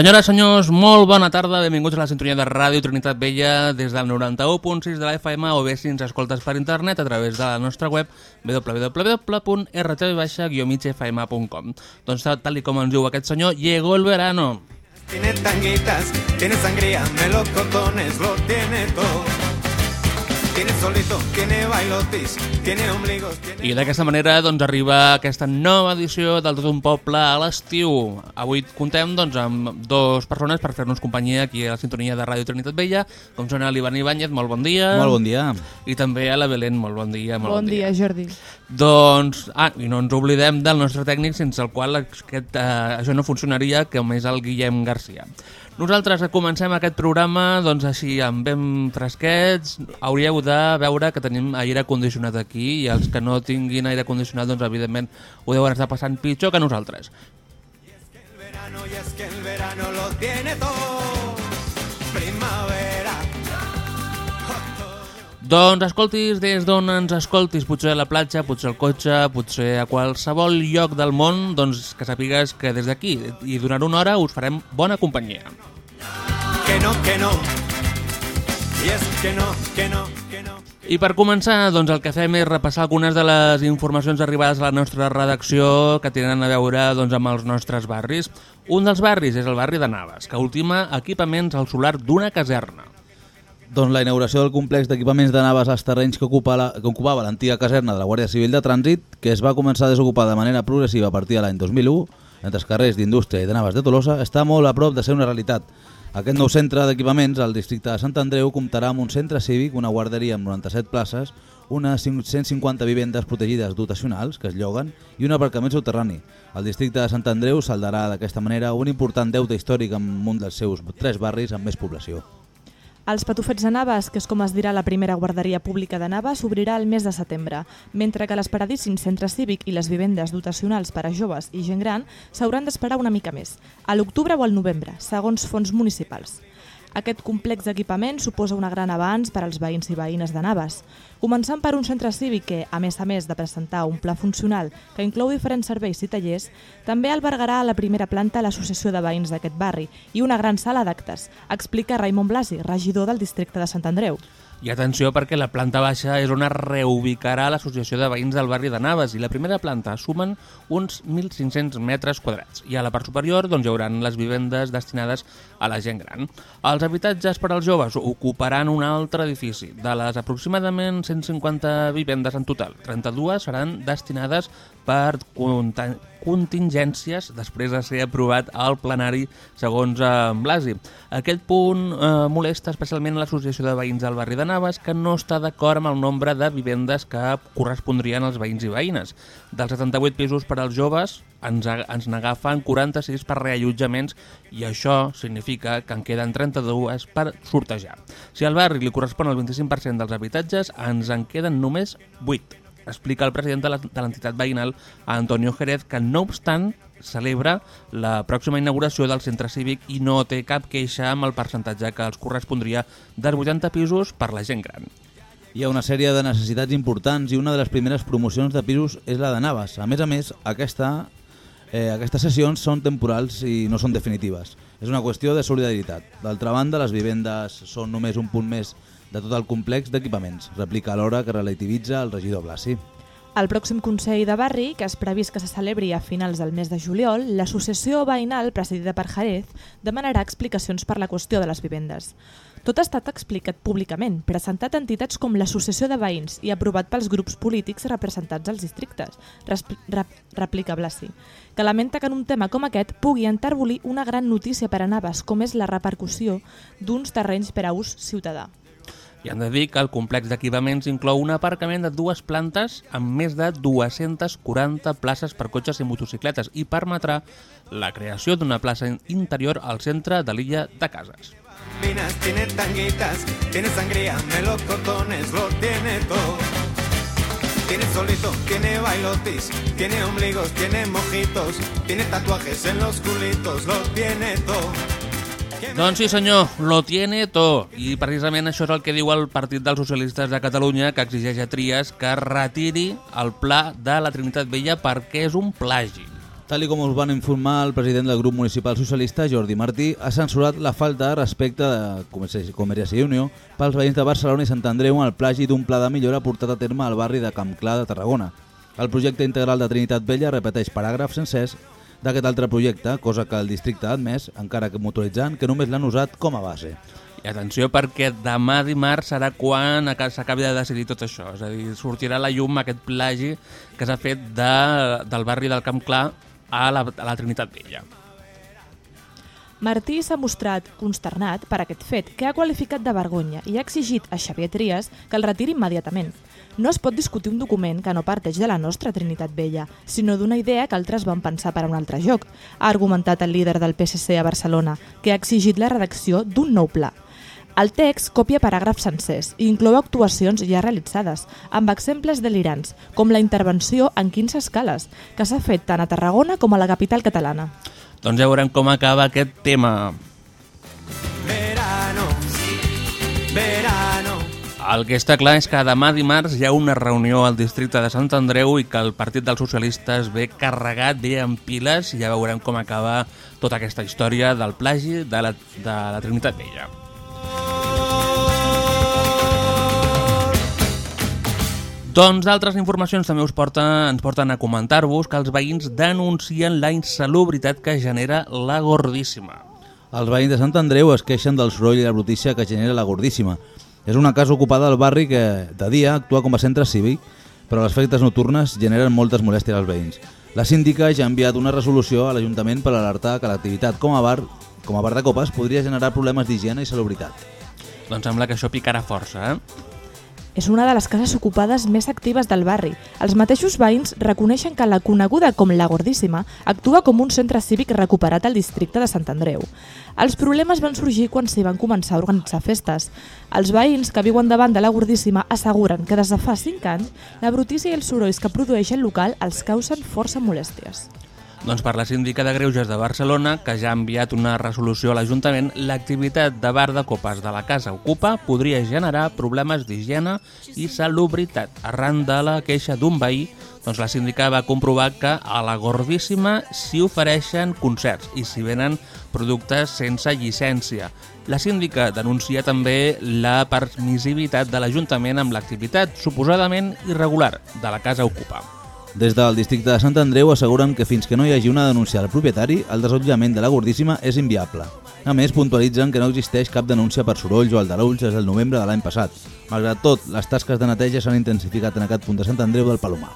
Senyores, senyors, molt bona tarda, benvinguts a la sintonia de Ràdio Trinitat Vella des del 91.6 de la FM o bé si ens escoltes per internet a través de la nostra web www.rtv-migfm.com Doncs tal i com ens diu aquest senyor, llegó el verano. Tiene tanguitas, tiene sangría, melocotones, lo tiene todo. Tiene solito, tiene bailotis, tiene ombligos, tiene... I d'aquesta manera doncs, arriba aquesta nova edició del Tot un Poble a l'estiu. Avui contem doncs, amb dues persones per fer-nos companyia aquí a la sintonia de Ràdio Trinitat Vella, com són l'Ivan Ibáñez, molt bon dia. Molt bon dia. I també a la Belén, molt bon dia. Molt Bon dia, Jordi. Doncs, ah, i no ens oblidem del nostre tècnic sense el qual aquest, eh, això no funcionaria, que és el Guillem Garcia. Nosaltres comencem aquest programa doncs així amb ben fresquets. Hauríeu de veure que tenim aire condicionat aquí i els que no tinguin aire condicionat doncs evidentment ho deuen estar passant pitjor que nosaltres. El verano y es que el verano lo tiene todo. Primavera. Doncs escoltis des d'on ens escoltis, potser a la platja, potser al cotxe, potser a qualsevol lloc del món, doncs que sàpigues que des d'aquí i durant una hora us farem bona companyia. Que no, que no. Y es que no, que no, que no. I per començar, doncs el que fem és repassar algunes de les informacions arribades a la nostra redacció que tenen a veure doncs, amb els nostres barris. Un dels barris és el barri de Navas, que ultima equipaments al solar d'una caserna. Doncs la inauguració del complex d'equipaments de naves als terrenys que, ocupa la, que ocupava l'antiga caserna de la Guàrdia Civil de Trànsit, que es va començar a desocupar de manera progressiva a partir de l'any 2001, entre els carrers d'Indústria i de Naves de Tolosa, està molt a prop de ser una realitat. Aquest nou centre d'equipaments al districte de Sant Andreu comptarà amb un centre cívic, una guarderia amb 97 places, unes 150 vivendes protegides dotacionals que es lloguen i un aparcament soterrani. El districte de Sant Andreu saldarà d'aquesta manera un important deute històric amb un dels seus tres barris amb més població. Els Patufets de Navas, que és com es dirà la primera guarderia pública de Navas, s'obrirà el mes de setembre, mentre que l'esperadíssim centre cívic i les vivendes dotacionals per a joves i gent gran s'hauran d'esperar una mica més, a l'octubre o al novembre, segons fons municipals. Aquest complex d'equipaments suposa un gran avanç per als veïns i veïnes de Navas, començant per un centre cívic que, a més a més de presentar un pla funcional que inclou diferents serveis i tallers, també albergarà a la primera planta l'Associació de Veïns d'aquest barri i una gran sala d'actes, explica Raimon Blasi, regidor del districte de Sant Andreu. I atenció perquè la planta baixa és on es reubicarà l'Associació de Veïns del barri de Navas i la primera planta sumen uns 1.500 metres quadrats i a la part superior doncs, hi haurà les vivendes destinades a la gent gran. Els habitatges per als joves ocuparan un altre edifici. De les aproximadament 150 vivendes en total, 32 seran destinades per contingències després de ser aprovat al plenari segons eh, Blasi. Aquest punt eh, molesta especialment l'Associació de Veïns del barri de Navas que no està d'acord amb el nombre de vivendes que correspondrien als veïns i veïnes. Dels 78 pisos per als joves ens, ens n'agafen 46 per reallotjaments i això significa que en queden 32 per sortejar. Si al barri li correspon el 25% dels habitatges, ens en queden només 8 explica el president de l'entitat veïnal, Antonio Jerez, que no obstant celebra la pròxima inauguració del centre cívic i no té cap queixa amb el percentatge que els correspondria dels 80 pisos per la gent gran. Hi ha una sèrie de necessitats importants i una de les primeres promocions de pisos és la de Navas. A més a més, aquesta, eh, aquestes sessions són temporals i no són definitives. És una qüestió de solidaritat. D'altra banda, les vivendes són només un punt més de tot el complex d'equipaments, replica alhora que relativitza el regidor Blasi. Al pròxim Consell de Barri, que és previst que se celebri a finals del mes de juliol, l'associació veïnal, presidida per Jerez, demanarà explicacions per la qüestió de les vivendes. Tot ha estat explicat públicament, presentat a entitats com l'Associació de Veïns i aprovat pels grups polítics representats als districtes, rep replica Blasi, que lamenta que en un tema com aquest pugui enterbolir una gran notícia per a Navas, com és la repercussió d'uns terrenys per a ús ciutadà. I han de dir que el complex d'equipaments inclou un aparcament de dues plantes amb més de 240 places per cotxes i motocicletes i permetrà la creació d'una plaça interior al centre de l'illa de Cases. Minas, tiene tanguitas, tiene sangría, melocotones, lo tiene todo. Tiene solito, tiene bailotis, tiene ombligos, tiene mojitos, tiene tatuajes en los culitos, lo tiene todo. Doncs sí senyor, lo tiene to. I precisament això és el que diu el Partit dels Socialistes de Catalunya, que exigeix a Trias que retiri el pla de la Trinitat Vella perquè és un plagi. Tal com us van informar el president del grup municipal socialista, Jordi Martí, ha censurat la falta de respecte de Comerci- Convergència i Unió pels veïns de Barcelona i Sant Andreu en el plagi d'un pla de millora portat a terme al barri de Camp Clar de Tarragona. El projecte integral de Trinitat Vella repeteix paràgrafs sencers d'aquest altre projecte, cosa que el districte ha admès, encara que motoritzant, que només l'han usat com a base. I atenció perquè demà dimarts serà quan aca- s'acabi de decidir tot això. És a dir, sortirà a la llum aquest plagi que s'ha fet de, del barri del Camp Clar a la, a la Trinitat Vella. Martí s'ha mostrat consternat per aquest fet, que ha qualificat de vergonya i ha exigit a Xavier Trias que el retiri immediatament. No es pot discutir un document que no parteix de la nostra Trinitat Vella, sinó d'una idea que altres van pensar per a un altre joc, ha argumentat el líder del PSC a Barcelona, que ha exigit la redacció d'un nou pla. El text copia paràgrafs sencers i inclou actuacions ja realitzades, amb exemples delirants, com la intervenció en 15 escales, que s'ha fet tant a Tarragona com a la capital catalana. Doncs ja veurem com acaba aquest tema. Verano, verano. El que està clar és que demà dimarts hi ha una reunió al districte de Sant Andreu i que el Partit dels Socialistes ve carregat, ve en piles i ja veurem com acaba tota aquesta història del plagi de la, de la Trinitat Vella. Doncs d'altres informacions també us porta, ens porten a comentar-vos que els veïns denuncien la insalubritat que genera la gordíssima. Els veïns de Sant Andreu es queixen del soroll i la brutícia que genera la gordíssima. És una casa ocupada al barri que de dia actua com a centre cívic, però les festes nocturnes generen moltes molèsties als veïns. La síndica ja ha enviat una resolució a l'Ajuntament per alertar que l'activitat com a bar com a bar de copes podria generar problemes d'higiene i salubritat. Doncs sembla que això picarà força, eh? És una de les cases ocupades més actives del barri. Els mateixos veïns reconeixen que la coneguda com la Gordíssima actua com un centre cívic recuperat al districte de Sant Andreu. Els problemes van sorgir quan s'hi van començar a organitzar festes. Els veïns que viuen davant de la Gordíssima asseguren que des de fa 5 anys la brutícia i els sorolls que produeix el local els causen força molèsties. Doncs per la síndica de Greuges de Barcelona, que ja ha enviat una resolució a l'Ajuntament, l'activitat de bar de copes de la casa Ocupa podria generar problemes d'higiene i salubritat. Arran de la queixa d'un veí, doncs la síndica va comprovar que a la Gordíssima s'hi ofereixen concerts i s'hi venen productes sense llicència. La síndica denuncia també la permissivitat de l'Ajuntament amb l'activitat suposadament irregular de la casa Ocupa. Des del districte de Sant Andreu asseguren que fins que no hi hagi una denúncia al propietari, el desallotjament de la Gordíssima és inviable. A més, puntualitzen que no existeix cap denúncia per sorolls o aldarulls des del novembre de l'any passat. Malgrat tot, les tasques de neteja s'han intensificat en aquest punt de Sant Andreu del Palomar.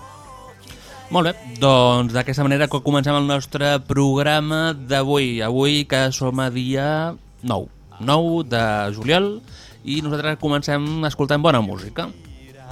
Molt bé, doncs d'aquesta manera que comencem el nostre programa d'avui. Avui que som a dia 9, 9 de juliol i nosaltres comencem escoltant bona música.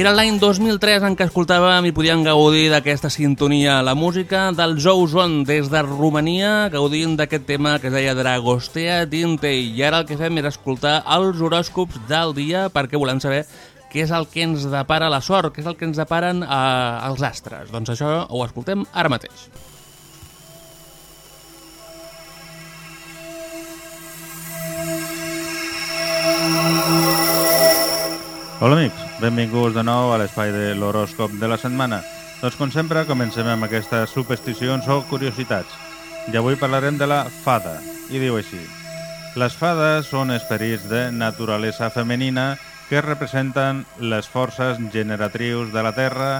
Era l'any 2003 en què escoltàvem i podíem gaudir d'aquesta sintonia. La música del Zouzon des de Romania, gaudint d'aquest tema que es deia Dragostea Dintei. I ara el que fem és escoltar els horòscops del dia perquè volem saber què és el que ens depara la sort, què és el que ens deparen eh, els astres. Doncs això ho escoltem ara mateix. Hola amics, benvinguts de nou a l'espai de l'horòscop de la setmana. Doncs com sempre comencem amb aquestes supersticions o curiositats. I avui parlarem de la fada, i diu així. Les fades són esperits de naturalesa femenina que representen les forces generatrius de la terra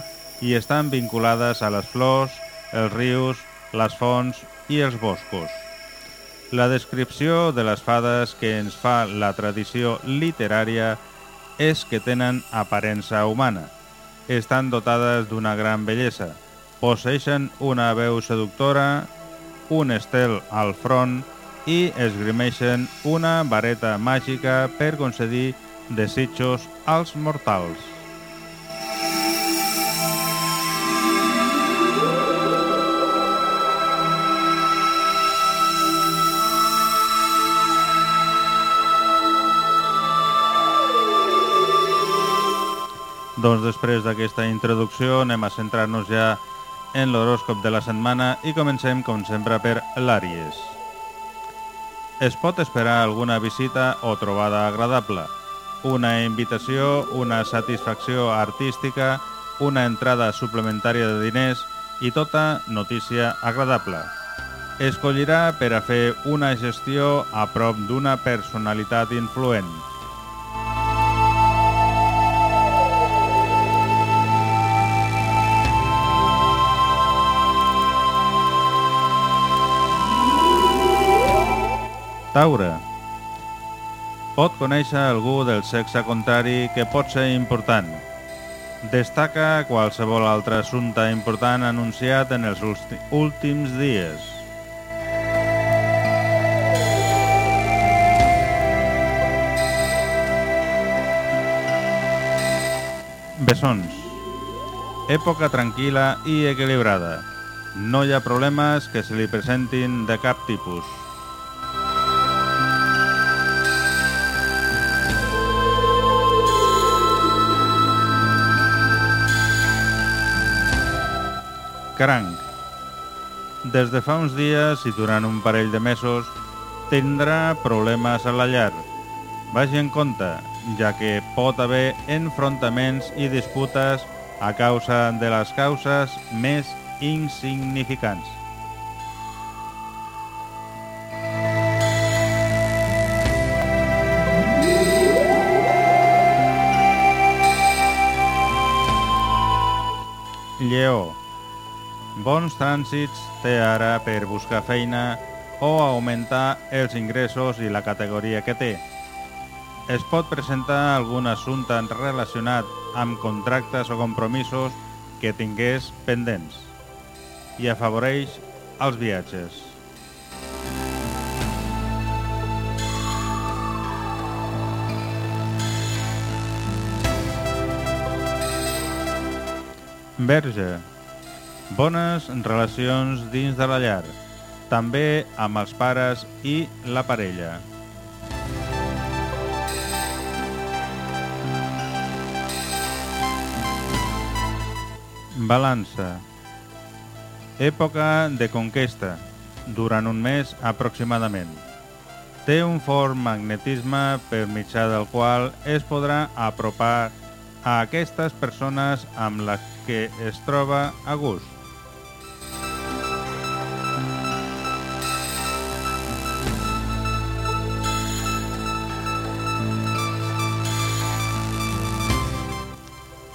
i estan vinculades a les flors, els rius, les fonts i els boscos. La descripció de les fades que ens fa la tradició literària és que tenen aparença humana. Estan dotades d'una gran bellesa. Posseixen una veu seductora, un estel al front i esgrimeixen una vareta màgica per concedir desitjos als mortals. Doncs després d'aquesta introducció anem a centrar-nos ja en l'horòscop de la setmana i comencem, com sempre, per l'Àries. Es pot esperar alguna visita o trobada agradable, una invitació, una satisfacció artística, una entrada suplementària de diners i tota notícia agradable. Escollirà per a fer una gestió a prop d'una personalitat influent. Taure. Pot conèixer algú del sexe contrari que pot ser important. Destaca qualsevol altre assumpte important anunciat en els últi- últims dies. Bessons. Època tranquil·la i equilibrada. No hi ha problemes que se li presentin de cap tipus. Cranc. Des de fa uns dies i durant un parell de mesos tindrà problemes a la llar. Vagi en compte, ja que pot haver enfrontaments i disputes a causa de les causes més insignificants. Lleó. Bons trànsits té ara per buscar feina o augmentar els ingressos i la categoria que té. Es pot presentar algun assumpte relacionat amb contractes o compromisos que tingués pendents i afavoreix els viatges. Verge. Bones relacions dins de la llar, també amb els pares i la parella. Balança. Època de conquesta, durant un mes aproximadament. Té un fort magnetisme per mitjà del qual es podrà apropar a aquestes persones amb les que es troba a gust.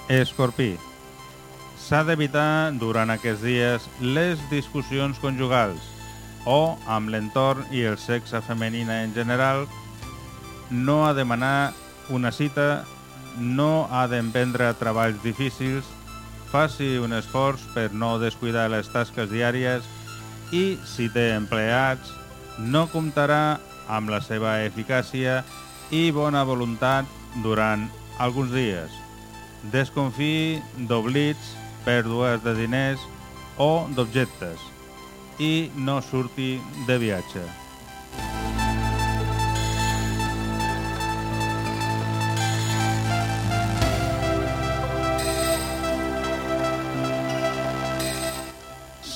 Escorpí. S'ha d'evitar durant aquests dies les discussions conjugals o amb l'entorn i el sexe femenina en general, no ha de demanar una cita, no ha d'emprendre treballs difícils, faci un esforç per no descuidar les tasques diàries i, si té empleats, no comptarà amb la seva eficàcia i bona voluntat durant alguns dies. Desconfiï d'oblits, pèrdues de diners o d'objectes i no surti de viatge.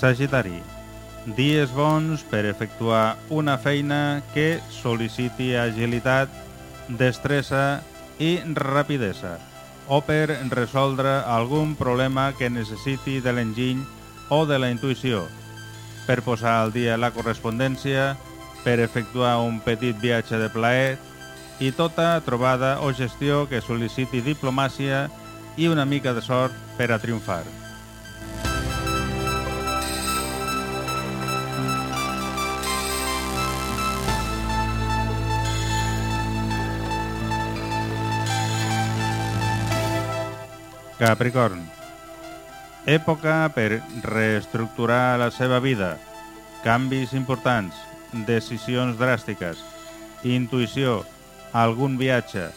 Sagitari. Dies bons per efectuar una feina que sol·liciti agilitat, destressa i rapidesa. O per resoldre algun problema que necessiti de l'enginy o de la intuïció, per posar al dia la correspondència, per efectuar un petit viatge de plaer i tota trobada o gestió que sol·liciti diplomàcia i una mica de sort per a triomfar. Capricorn. Època per reestructurar la seva vida, canvis importants, decisions dràstiques, intuïció, algun viatge.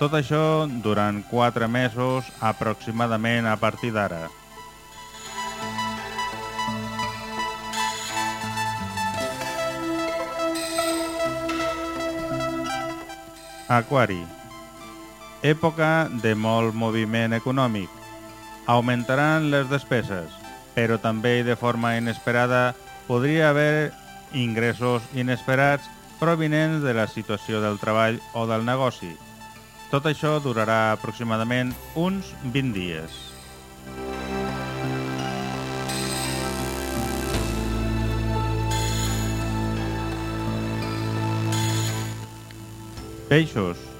Tot això durant quatre mesos aproximadament a partir d'ara. Aquari. Època de molt moviment econòmic. Augmentaran les despeses, però també de forma inesperada podria haver ingressos inesperats provinents de la situació del treball o del negoci. Tot això durarà aproximadament uns 20 dies. Peixos.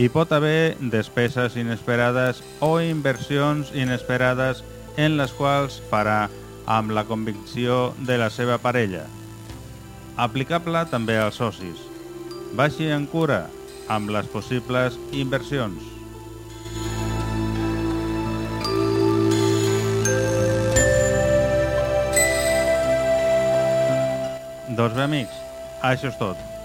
Hi pot haver despeses inesperades o inversions inesperades en les quals farà amb la convicció de la seva parella. Aplicable també als socis. Vagi en cura amb les possibles inversions. Doncs bé, amics, això és tot.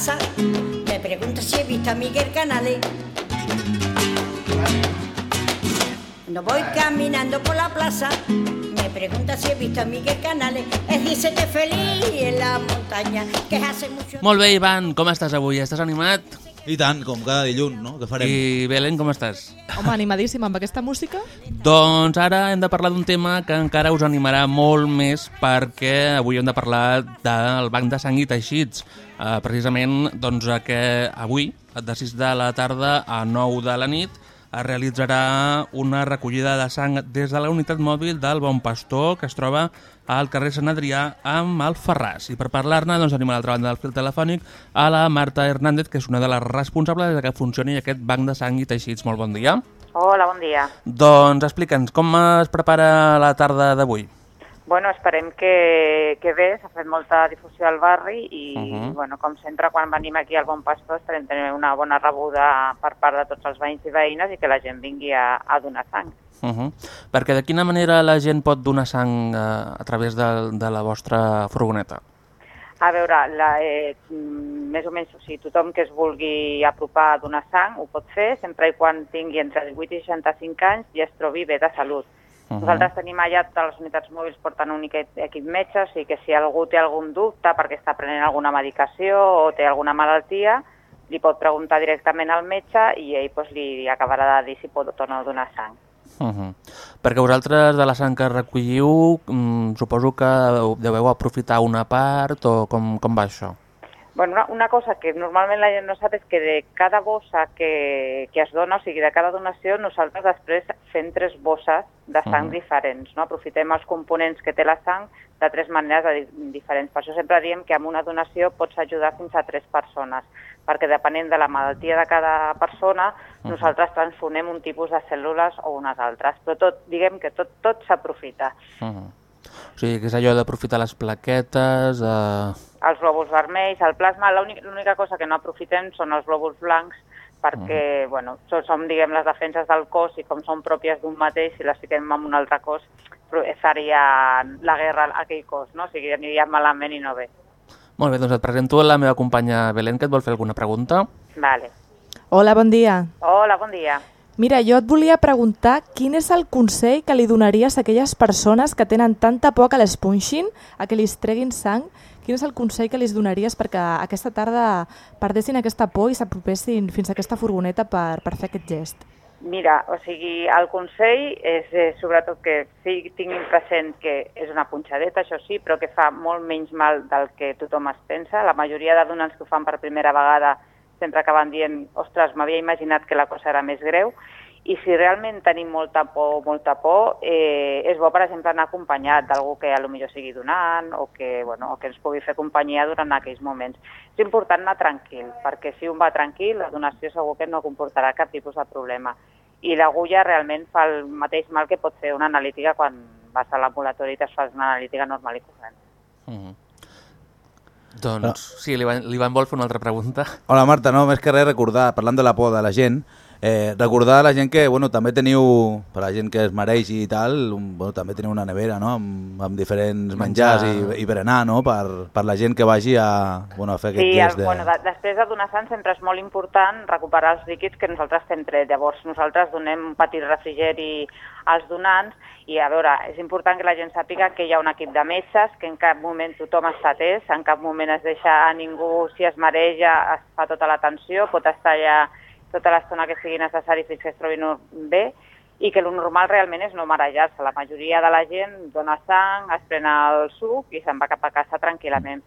Plaza, me pregunta si he visto a Miguel Canales. Cuando voy caminando por la plaza, me pregunta si he visto a Miguel Canales. Él dice que feliz en la montaña, que hace mucho Molt bé, Ivan, com estàs avui? Estàs animat? I tant, com cada dilluns, no? Què farem? I Belén, com estàs? Home, animadíssim amb aquesta música. Doncs ara hem de parlar d'un tema que encara us animarà molt més perquè avui hem de parlar del banc de sang i teixits. Uh, precisament doncs, que avui, de 6 de la tarda a 9 de la nit, es realitzarà una recollida de sang des de la unitat mòbil del Bon Pastor, que es troba al carrer Sant Adrià amb el Ferràs. I per parlar-ne, doncs, tenim a l'altra banda del fil telefònic a la Marta Hernández, que és una de les responsables de que funcioni aquest banc de sang i teixits. Molt bon dia. Hola, bon dia. Doncs explica'ns, com es prepara la tarda d'avui? Bueno, esperem que, que bé, s'ha fet molta difusió al barri i, uh Mhm. -huh. bueno, com sempre, quan venim aquí al Bon Pastor esperem tenir una bona rebuda per part de tots els veïns i veïnes i que la gent vingui a, a donar sang. Uh -huh. Perquè de quina manera la gent pot donar sang eh, a través de, de la vostra furgoneta? A veure, la, eh, mm, més o menys, o sigui, tothom que es vulgui apropar a donar sang ho pot fer, sempre i quan tingui entre 18 i 65 anys i es trobi bé de salut. Uh -huh. Nosaltres tenim allà totes les unitats mòbils portant un equip, metge, o sigui que si algú té algun dubte perquè està prenent alguna medicació o té alguna malaltia, li pot preguntar directament al metge i ell doncs, li acabarà de dir si pot o no donar sang. Uh -huh. Perquè vosaltres de la sang que recolliu mm, suposo que deveu aprofitar una part o com, com va això? Bueno, una, una cosa que normalment la gent no sap és que de cada bossa que, que es dona, o sigui, de cada donació, nosaltres després fem tres bosses de sang Mhm. diferents, no? Aprofitem els components que té la sang de tres maneres de, di- diferents. Per això sempre diem que amb una donació pots ajudar fins a tres persones, perquè depenent de la malaltia de cada persona, nosaltres transformem un tipus de cèl·lules o unes altres. Però tot, diguem que tot, tot s'aprofita. Uh -huh. O sigui, que és allò d'aprofitar les plaquetes... Eh... els glòbuls vermells, el plasma, l'única cosa que no aprofitem són els glòbuls blancs perquè, bueno, so- som, diguem, les defenses del cos i com són pròpies d'un mateix, si les fiquem en un altre cos, seria la guerra a aquell cos, no? O sigui, aniria malament i no bé. Molt bé, doncs et presento la meva companya Belén, que et vol fer alguna pregunta. Vale. Hola, bon dia. Hola, bon dia. Mira, jo et volia preguntar quin és el consell que li donaries a aquelles persones que tenen tanta por que les punxin, a que li treguin sang. Quin és el consell que li donaries perquè aquesta tarda perdessin aquesta por i s'apropessin fins a aquesta furgoneta per, per fer aquest gest? Mira, o sigui, el consell és eh, sobretot que sí, tinguin present que és una punxadeta, això sí, però que fa molt menys mal del que tothom es pensa. La majoria de donants que ho fan per primera vegada sempre acaben dient ostres, m'havia imaginat que la cosa era més greu, i si realment tenim molta por, molta por, eh, és bo, per exemple, anar acompanyat d'algú que a lo millor sigui donant o que, bueno, o que ens pugui fer companyia durant aquells moments. És important anar tranquil, perquè si un va tranquil, la donació segur que no comportarà cap tipus de problema. I l'agulla realment fa el mateix mal que pot fer una analítica quan vas a l'ambulatori i te'n fas una analítica normal i corrent. Mm -hmm. Doncs sí, l'Ivan l'Ivan vol fer una altra pregunta. Hola Marta, no, més que res recordar, parlant de la por de la gent, eh, recordar a la gent que bueno, també teniu, per la gent que es mereix i tal, un, bueno, també teniu una nevera no? amb, amb diferents menjars Menjar. i, i berenar no? per, per la gent que vagi a, bueno, a fer aquest Sí, gest de... bueno, de, després de donar sang sempre és molt important recuperar els líquids que nosaltres fem tret. Llavors nosaltres donem un petit refrigeri als donants i a veure, és important que la gent sàpiga que hi ha un equip de metges, que en cap moment tothom està atès, en cap moment es deixa a ningú, si es mareja, es fa tota l'atenció, pot estar allà tota l'estona que sigui necessari fins que es trobi no- bé i que el normal realment és no marejar-se. La majoria de la gent dona sang, es pren el suc i se'n va cap a casa tranquil·lament.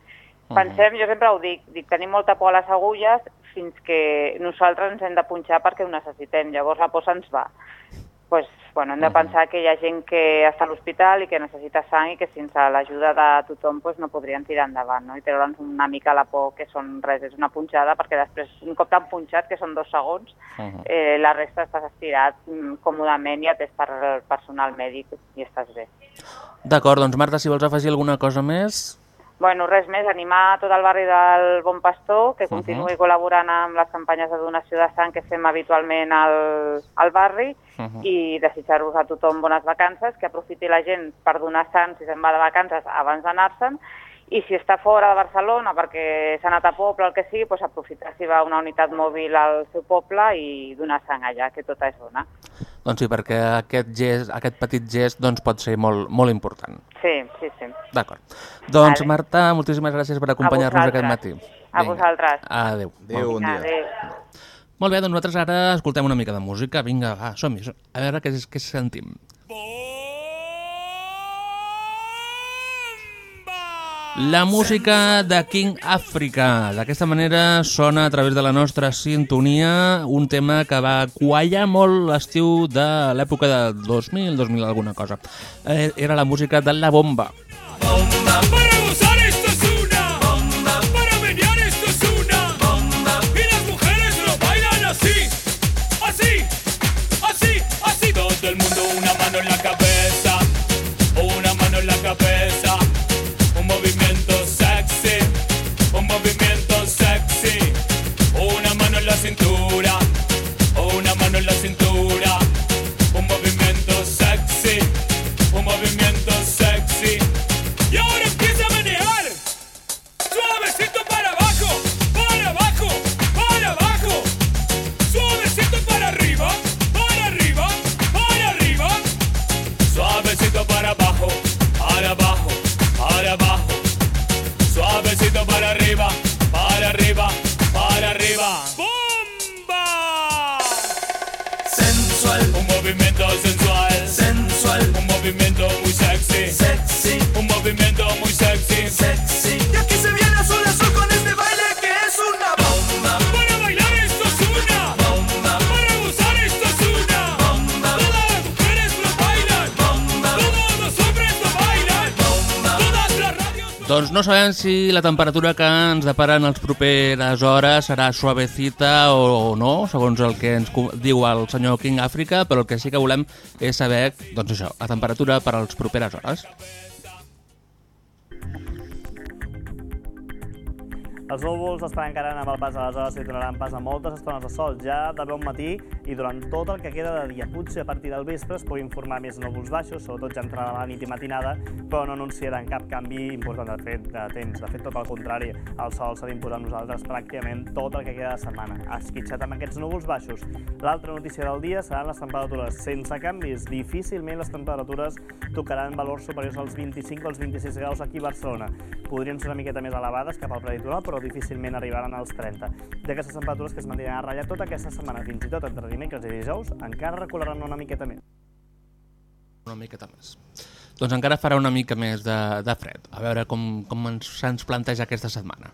Pensem, jo sempre ho dic, dic, tenim molta por a les agulles fins que nosaltres ens hem de punxar perquè ho necessitem, llavors la por se'ns va. Pues, bueno, hem de pensar que hi ha gent que està a l'hospital i que necessita sang i que sense l'ajuda de tothom pues, no podrien tirar endavant no? i treure'ns una mica la por que són res, és una punxada perquè després, un cop t'han punxat, que són dos segons, eh, la resta estàs estirat mm, còmodament i atès per el personal mèdic i estàs bé. D'acord, doncs Marta, si vols afegir alguna cosa més... Bueno, res més, animar tot el barri del Bon Pastor, que continuï col·laborant amb les campanyes de donació de sang que fem habitualment al, al barri Mhm. i desitjar-vos a tothom bones vacances, que aprofiti la gent per donar sang si se'n va de vacances abans d'anar-se'n i si està fora de Barcelona perquè s'ha anat a poble o el que sigui, doncs aprofitar si va una unitat mòbil al seu poble i donar sang allà, que tota és bona. Doncs sí, perquè aquest, gest, aquest petit gest doncs, pot ser molt, molt important. Sí, sí, sí. D'acord. Doncs Vale. Marta, moltíssimes gràcies per acompanyar-nos aquest matí. vosaltres. A vosaltres. Adéu. Adéu, bon dia. Adéu. Molt bé, doncs nosaltres ara escoltem una mica de música. Vinga, va, som-hi. som- A veure què, què sentim. La música de King Africa. D'aquesta manera sona a través de la nostra sintonia un tema que va quallar molt l'estiu de l'època de 2000, 2000 alguna cosa. Eh, era la música de La Bomba. Para gozar sabem si la temperatura que ens deparen els properes hores serà suavecita o no, segons el que ens diu el senyor King Africa, però el que sí que volem és saber, doncs això, la temperatura per a les properes hores. Els núvols estan encarant amb el pas de les hores i donaran pas a moltes estones de sol ja de bon matí i durant tot el que queda de dia. Potser a partir del vespre es puguin formar més núvols baixos, sobretot ja entrada la nit i matinada, però no anunciaran cap canvi important de fet de temps. De fet, tot el contrari, el sol s'ha d'imposar a nosaltres pràcticament tot el que queda de setmana. Esquitxat amb aquests núvols baixos. L'altra notícia del dia seran les temperatures. Sense canvis, difícilment les temperatures tocaran valors superiors als 25 o als 26 graus aquí a Barcelona. Podrien ser una miqueta més elevades cap al preditoral, però difícilment arribaran als 30. D'aquestes temperatures que es mantindran a ratlla tota aquesta setmana, fins i tot entre dimecres i dijous, encara recolaran una miqueta més. Una miqueta més. Doncs encara farà una mica més de, de fred. A veure com, com ens, se'ns planteja aquesta setmana.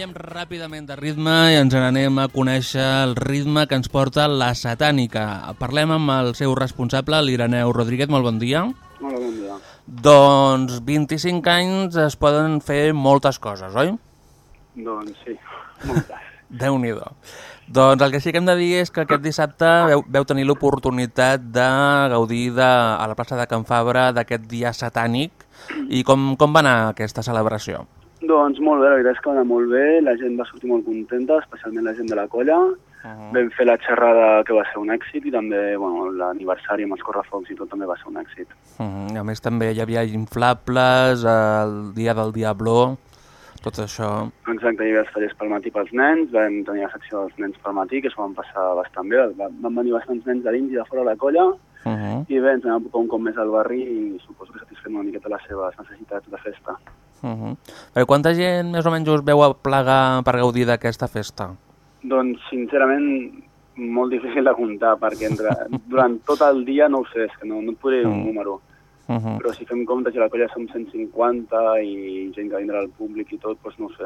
Canviem, ràpidament de ritme i ens n'anem a conèixer el ritme que ens porta la satànica. Parlem amb el seu responsable, l'Ireneu Rodríguez. Molt bon dia. Molt bon dia. Doncs 25 anys es poden fer moltes coses, oi? Doncs sí, moltes. Déu-n'hi-do. Doncs el que sí que hem de dir és que aquest dissabte veu, veu tenir l'oportunitat de gaudir de, a la plaça de Can Fabra d'aquest dia satànic. I com, com va anar aquesta celebració? Doncs molt bé, la veritat és que va anar molt bé, la gent va sortir molt contenta, especialment la gent de la colla. Uh -huh. Vam fer la xerrada que va ser un èxit i també bueno, l'aniversari amb els correfocs i tot també va ser un èxit. Uh -huh. A més també hi havia inflables, el dia del Diabló, tot això... Exacte, hi havia els tallers pel matí pels nens, vam tenir la secció dels nens pel matí, que s'ho van passar bastant bé, Va- van venir bastants nens de dins i de fora de la colla, Uh -huh. i bé, ens anem un cop més al barri i suposo que satisfem una miqueta les seves necessitats de festa. Uh -huh. Quanta gent més o menys us veu a plegar per gaudir d'aquesta festa? Doncs, sincerament, molt difícil de comptar, perquè entre, durant tot el dia no ho sé, és que no, no et podré dir un Mm. número. Uh -huh. Però si fem comptes i a la colla som 150 i gent que vindrà al públic i tot, doncs no ho sé.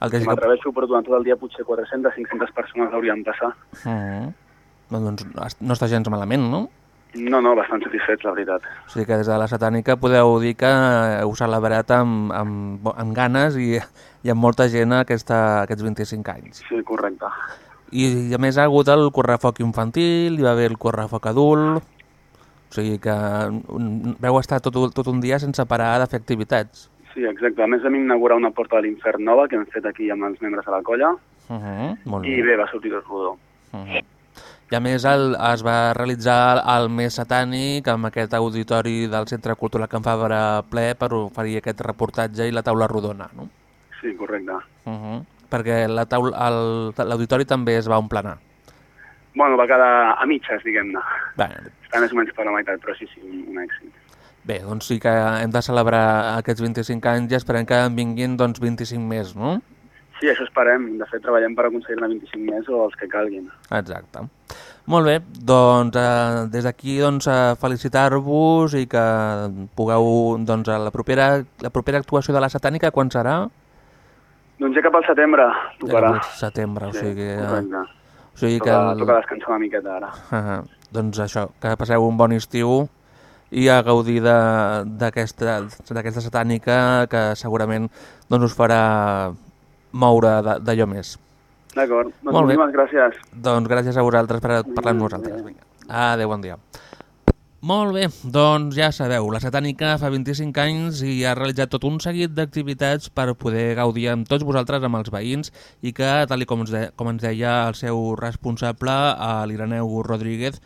El que Si que... m'atreveixo, però durant tot el dia potser 400, 500 persones haurien passar. Uh -huh. Doncs no està gens malament, no? No, no, bastant satisfets, la veritat. O sigui que des de la satànica podeu dir que heu celebrat amb, amb, amb ganes i, i amb molta gent aquesta, aquests 25 anys. Sí, correcte. I a més ha hagut el correfoc infantil, hi va haver el correfoc adult... O sigui que veu estar tot, tot un dia sense parar de fer activitats. Sí, exacte. A més vam inaugurar una porta de l'infern nova que hem fet aquí amb els membres de la colla Uh -huh. Molt i bé, va sortir tot rodó. Uh -huh. I a més el, es va realitzar el mes satànic amb aquest auditori del Centre Cultural Can Fabra ple per oferir aquest reportatge i la taula rodona, no? Sí, correcte. Uh -huh. Perquè la l'auditori també es va omplenar. Bueno, va quedar a mitges, diguem-ne. Està més o menys per la meitat, però sí, sí, un, un èxit. bé, doncs sí que hem de celebrar aquests 25 anys i esperem que en vinguin doncs, 25 més, no? Sí, això esperem. De fet, treballem per aconseguir-ne 25 més o els que calguin. Exacte. Molt bé, doncs eh, des d'aquí doncs, eh, felicitar-vos i que pugueu, doncs, a la propera, la propera actuació de la satànica, quan serà? Doncs ja cap al setembre tocarà. El setembre, o sigui... eh, correcte. o sigui que... Toca, el- toca descansar una miqueta ara. Ah, doncs això, que passeu un bon estiu i a gaudir d'aquesta satànica que segurament doncs, us farà moure d'allò més. D'acord. Doncs Molt bé. moltíssimes gràcies. Doncs gràcies a vosaltres per parlar amb nosaltres. Vinga. Adéu, bon dia. Molt bé, doncs ja sabeu, la Satànica fa 25 anys i ha realitzat tot un seguit d'activitats per poder gaudir amb tots vosaltres, amb els veïns, i que, tal i com ens, de, com ens deia el seu responsable, l'Ireneu Rodríguez,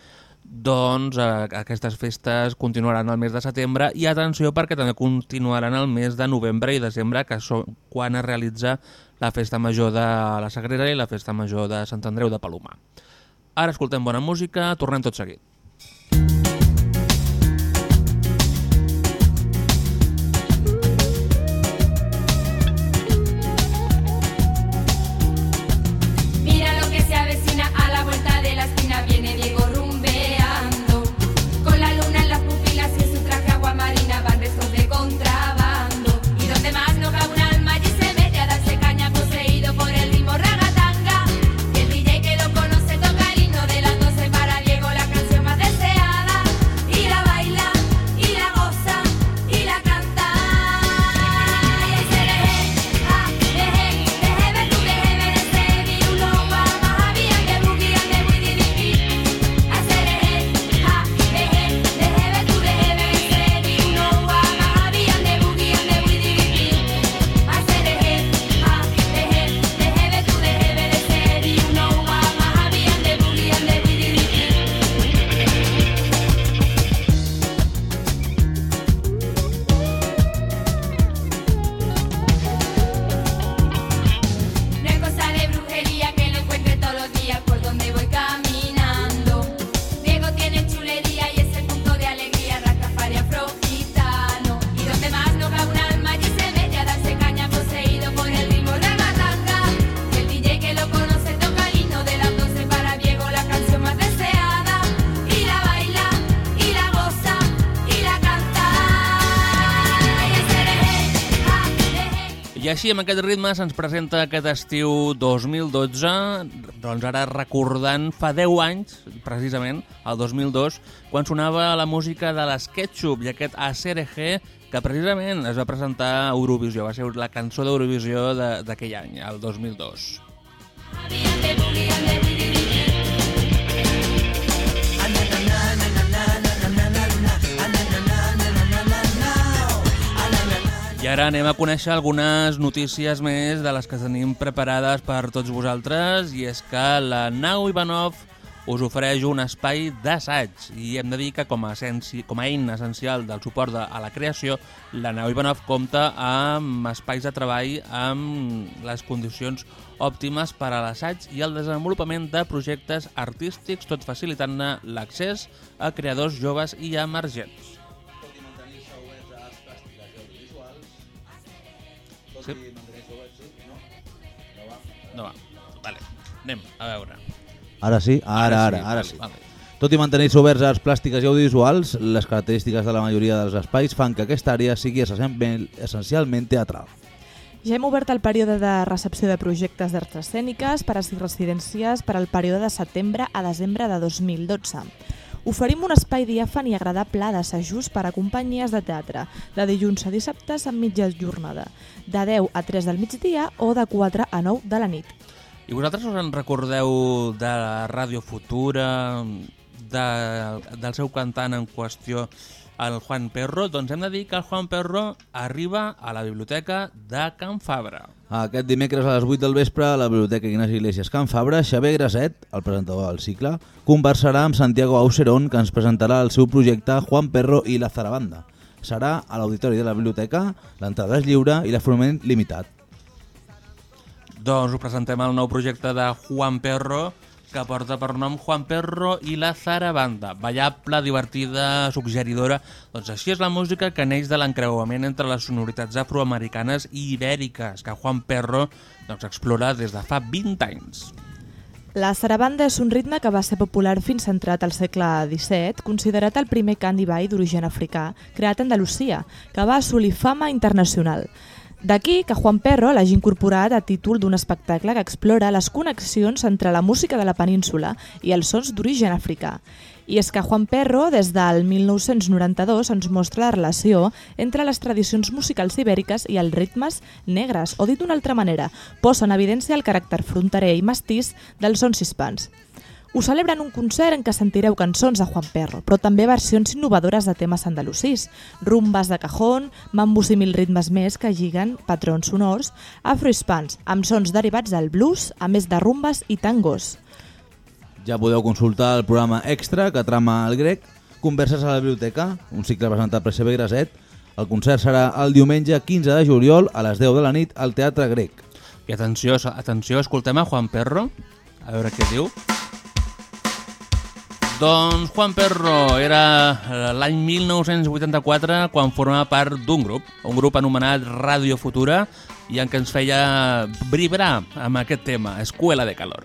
doncs eh, aquestes festes continuaran el mes de setembre i atenció perquè també continuaran el mes de novembre i desembre, que són quan es realitza la festa major de la Sagrera i la festa major de Sant Andreu de Palomar. Ara escoltem bona música, tornem tot seguit. Així, amb aquest ritme, se'ns presenta aquest estiu 2012, doncs ara recordant fa 10 anys, precisament, el 2002, quan sonava la música de les Ketchup i aquest ACRG, que precisament es va presentar a Eurovisió, va ser la cançó d'Eurovisió de- d'aquell any, el 2002. I ara anem a conèixer algunes notícies més de les que tenim preparades per tots vosaltres i és que la nau Ivanov us ofereix un espai d'assaig i hem de dir que com a, essenci, com a eina essencial del suport de, a la creació la nau Ivanov compta amb espais de treball amb les condicions òptimes per a l'assaig i el desenvolupament de projectes artístics tot facilitant-ne l'accés a creadors joves i emergents. Sí? No va. Vale. Anem a veure. Ara sí, ara, ara, ara sí. Tot i mantenir-se oberts a arts plàstiques i audiovisuals, les característiques de la majoria dels espais fan que aquesta àrea sigui essencialment, teatral. Ja hem obert el període de recepció de projectes d'arts escèniques per a residències per al període de setembre a desembre de 2012. Oferim un espai diàfan i agradable d'assajos per a companyies de teatre, de dilluns a dissabtes amb mitja jornada, de 10 a 3 del migdia o de 4 a 9 de la nit. I vosaltres us en recordeu de la Ràdio Futura, de, del seu cantant en qüestió, el Juan Perro? Doncs hem de dir que el Juan Perro arriba a la biblioteca de Can Fabra. Aquest dimecres a les 8 del vespre a la Biblioteca Ignasi Iglesias Can Fabra, Xavier Graset, el presentador del cicle, conversarà amb Santiago Auserón, que ens presentarà el seu projecte Juan Perro i la Zarabanda. Serà a l'auditori de la biblioteca, l'entrada és lliure i l'aforament limitat. Doncs us presentem el nou projecte de Juan Perro, que porta per nom Juan Perro i la Zarabanda. Ballable, divertida, suggeridora... Doncs així és la música que neix de l'encreuament entre les sonoritats afroamericanes i ibèriques, que Juan Perro doncs, explora des de fa 20 anys. La sarabanda és un ritme que va ser popular fins entrat al segle XVII, considerat el primer cant i d'origen africà, creat a Andalusia, que va assolir fama internacional. D'aquí que Juan Perro l'hagi incorporat a títol d'un espectacle que explora les connexions entre la música de la península i els sons d'origen africà. I és que Juan Perro, des del 1992, ens mostra la relació entre les tradicions musicals ibèriques i els ritmes negres, o dit d'una altra manera, posa en evidència el caràcter fronterer i mestís dels sons hispans. Ho celebren un concert en què sentireu cançons de Juan Perro, però també versions innovadores de temes andalusís, rumbes de cajón, mambos i mil ritmes més que lliguen patrons sonors afrohispans, amb sons derivats del blues, a més de rumbes i tangos. Ja podeu consultar el programa Extra que trama el grec, Converses a la Biblioteca, un cicle presentat per Xavier Graset. El concert serà el diumenge 15 de juliol a les 10 de la nit al Teatre Grec. I atenció, atenció, escoltem a Juan Perro, a veure què diu. Doncs Juan Perro era eh, l'any 1984 quan formava part d'un grup, un grup anomenat Radio Futura, i en què ens feia vibrar amb aquest tema, Escuela de Calor.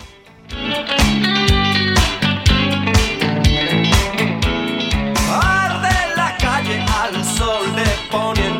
Arde la calle al sol de poniente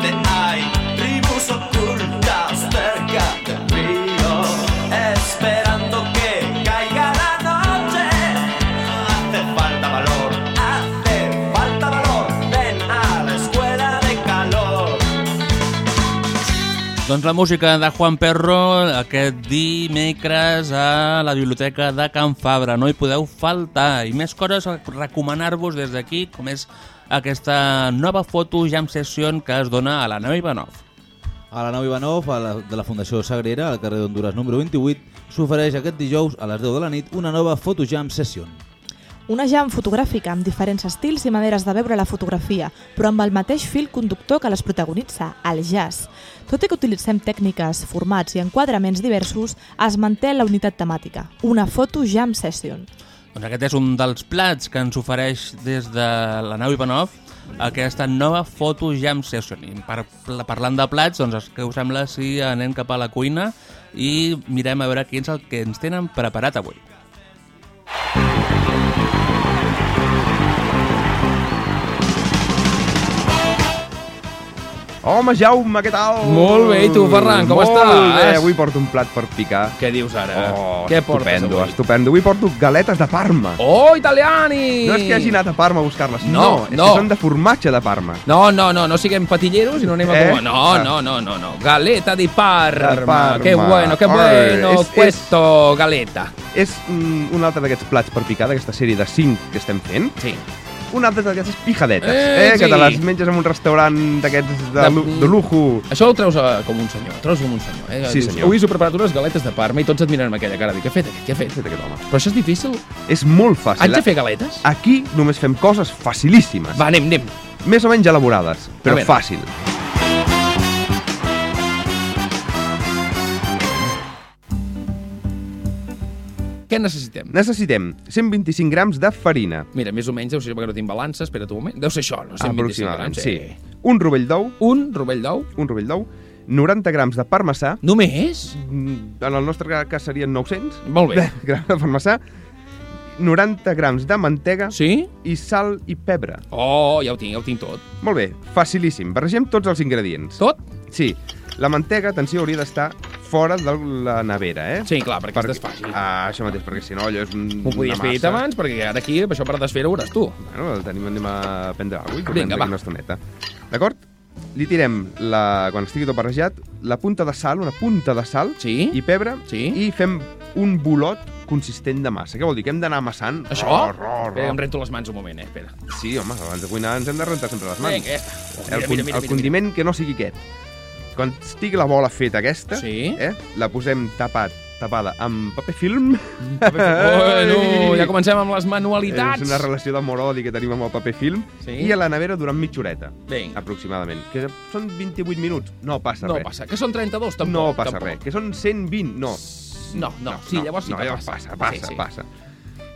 Doncs la música de Juan Perro aquest dimecres a la biblioteca de Can Fabra. No hi podeu faltar. I més coses a recomanar-vos des d'aquí, com és aquesta nova foto jam session que es dona a la nau Ivanov. A la nau Ivanov, a la, de la Fundació Sagrera, al carrer d'Honduras número 28, s'ofereix aquest dijous a les 10 de la nit una nova Photojam Session. Una jam fotogràfica amb diferents estils i maneres de veure la fotografia, però amb el mateix fil conductor que les protagonitza, el jazz. Tot i que utilitzem tècniques, formats i enquadraments diversos, es manté la unitat temàtica, una foto jam session. Doncs aquest és un dels plats que ens ofereix des de la nau Ivanov aquesta nova foto jam session. I per, parlant de plats, doncs què us sembla si anem cap a la cuina i mirem a veure quin és el que ens tenen preparat avui. Home, Jaume, què tal? Molt bé, i tu, Ferran, com Molt estàs? bé, avui porto un plat per picar. Què dius ara? Oh, Què portes estupendo, avui? estupendo. Avui porto galetes de Parma. Oh, italiani! No és que hagi anat a Parma a buscar-les, No, no, és no. que són de formatge de Parma. No, no, no, no siguem patilleros i no anem a Eh? comer. No, Ah. no, no, no, no. Galeta di Parma. De Parma. Qué bueno, Ai, bueno és- és- questo galeta. És un altre d'aquests plats per picar, d'aquesta sèrie de 5 que estem fent. Sí. Un altre d'aquestes pijadetes, Eh, eh, que sí. te les menges en un restaurant d'aquests de, De- de lujo. Això ho treus eh, com un senyor, treus com un senyor. Eh? Sí, senyor. Avui us he preparat unes galetes de Parma i tots et miren amb aquella cara. Dic, què ha fet aquest? Què ha fet? fet aquest home? Però això és difícil? És molt fàcil. Haig de eh? fer galetes? Aquí només fem coses facilíssimes. Va, anem, anem. Més o menys elaborades, però fàcil. Què necessitem? Necessitem 125 grams de farina. Mira, més o menys, deu ser perquè no tinc balança, espera't un moment. Deu ser això, no? 125 Aproximadament, grams, sí. Un rovell d'ou. Un rovell d'ou. Un rovell d'ou. 90 grams de parmesà. Només? Mm, En el nostre cas serien 900. Molt bé. grams de parmesà. 90 grams de mantega. Sí? I sal i pebre. Oh, ja ho tinc, ja ho tinc tot. Molt bé, facilíssim. Barregem tots els ingredients. Tot? Sí. La mantega, atenció, hauria d'estar fora de la nevera, eh? Sí, clar, perquè es desfaci. Ah, això mateix, perquè si no allò és un, M'ho podies haver dit abans, perquè ara aquí, això per desfer-ho veuràs tu. Bueno, el tenim, anem a prendre alguna cosa i Vinga, va. una estoneta. D'acord? Li tirem, la, quan estigui tot barrejat, la punta de sal, una punta de sal sí? i pebre, sí? i fem un bolot consistent de massa. Què vol dir? Que hem d'anar amassant. Això? Ro, ro, Espera, ro. em rento les mans un moment, eh? Espera. Sí, home, abans de cuinar ens hem de rentar sempre les mans. Vinga, ja està. El, mira, con- mira, mira, el mira, condiment que no sigui aquest. Quan estigui la bola feta aquesta, Sí. eh, la posem tapat, tapada amb paper film. Bueno, ja comencem amb les manualitats. És una relació d'amor-odi que tenim amb el paper film. Sí. I a la nevera durant mitja horeta, Vinga. aproximadament. Que són 28 minuts. No passa No res. passa. Que són 32, tampoc. no passa tampoc. res. Que són 120, no. No, no, sí, llavors sí no, que llavors passa. passa. Passa, Sí, sí. passa.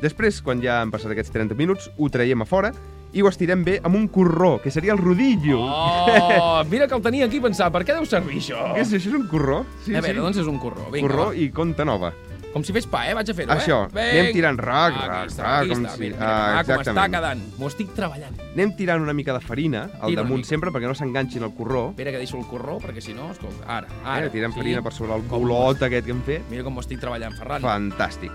Després, quan ja han passat aquests 30 minuts, ho traiem a fora i ho estirem bé amb un corró, que seria el rodillo. Oh, mira que el tenia aquí pensat. Per què deu servir això? Què és això? És un corró? a veure, doncs és un corró. Vinga, corró va. i conta nova. Com si fes pa, eh? Vaig a fer-ho, Això, eh? anem tirant rac, Ah, rac, rac, com està. si- Mira, mira, ah, ah, com està exactament. quedant. M'ho estic treballant. Anem tirant una mica de farina al Tira damunt sempre perquè no s'enganxin al corró. Espera que deixo el corró, perquè si no, escolta, ara, ara. Eh, tirem sí. farina per sobre el Com bolot aquest que hem fet. Mira com m'ho estic treballant, Ferran. Fantàstic.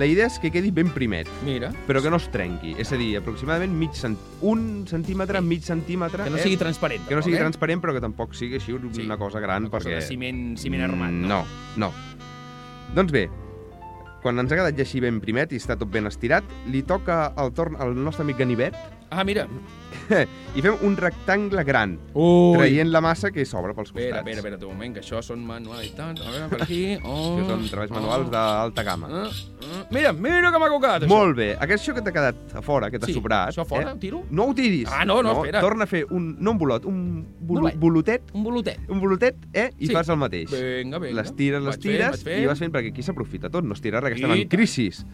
La idea és que quedi ben primet. Mira. Però que no es trenqui. És a dir, aproximadament mig cent... un centímetre, mig centímetre... Que no eh? sigui transparent, Que no sigui eh? transparent, però que tampoc sigui així una cosa gran, Una cosa perquè... de ciment, ciment armat, no? No, no. Doncs bé, quan ens ha quedat ja així ben primet i està tot ben estirat, li toca el torn al nostre amic Ganivet Ah, mira. i fem un rectangle gran, Ui. traient la massa que sobra pels costats. Espera, espera, espera, un moment, que això són manualitats. A veure, per aquí. Oh, Que són treballs manuals d'alta gamma. Ah, ah. Mira, mira que m'ha cocat, això. Molt bé. Aquest això que t'ha quedat a fora, que t'ha Sí, sobrat... això a fora, eh? tiro? No ho tiris. Ah, no, no, espera. Torna a fer un... No un bolot, un bolo, Bolet. bolotet. Un bolotet. Un bolotet, eh? I Sí. fas el mateix. Vinga, vinga. Les tires, les Vaig tires, fent. i vas fent, perquè aquí s'aprofita tot, no es tira res, que estem en crisis.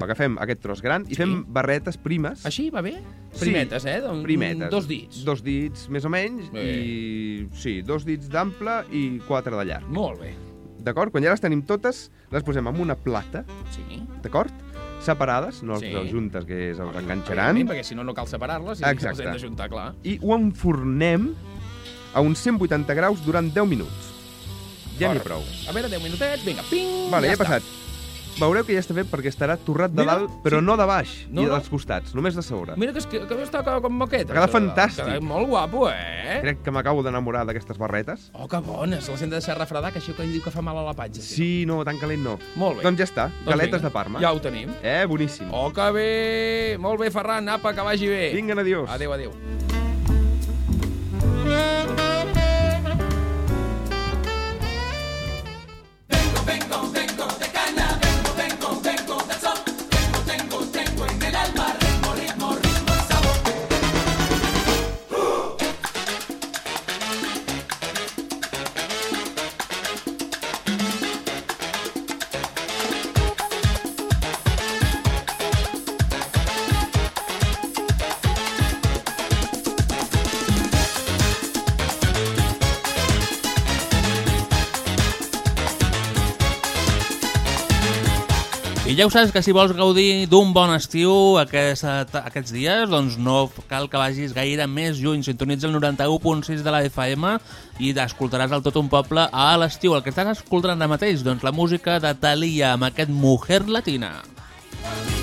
Agafem aquest tros gran i fem barretes primes. Així, va bé? Primetes, eh? Doncs, primetes. dos dits. Dos dits, més o menys, Bé. i... Sí, dos dits d'ample i quatre de llarg. Molt bé. D'acord? Quan ja les tenim totes, les posem en una plata, Sí. d'acord? Separades, no Sí. les juntes, que es enganxaran. Evidentment, perquè si no, no cal separar-les i Exacte. les hem de juntar, clar. I ho enfornem a uns 180 graus durant 10 minuts. Ja n'hi prou. A veure, 10 minutets, vinga, ping! Vale, ja, ja ha passat. Veureu que ja està fet perquè estarà torrat de Mira, dalt, però sí. no de baix No, i no. dels costats, només de sobre. Mira que, és, que, que està com, com moqueta. Queda fantàstic. Queda molt guapo, eh? Crec que m'acabo d'enamorar d'aquestes barretes. Oh, que bones. Les hem de deixar refredar, que això que diu que fa mal a la patxa. Sí, no, tan calent no. Molt bé. Doncs ja està, Doncs galetes vinga, de Parma. Ja ho tenim. Eh, boníssim. Oh, que bé! Molt bé, Ferran, apa, que vagi bé. Vinga, adiós. Adéu, adéu. I ja ho saps que si vols gaudir d'un bon estiu aquesta, aquests dies, doncs no cal que vagis gaire més lluny. Sintonitza el 91.6 de la FM i escoltaràs el tot un poble a l'estiu. El que estàs escoltant ara mateix, doncs la música de Thalia amb aquest Mujer Latina. Ardiente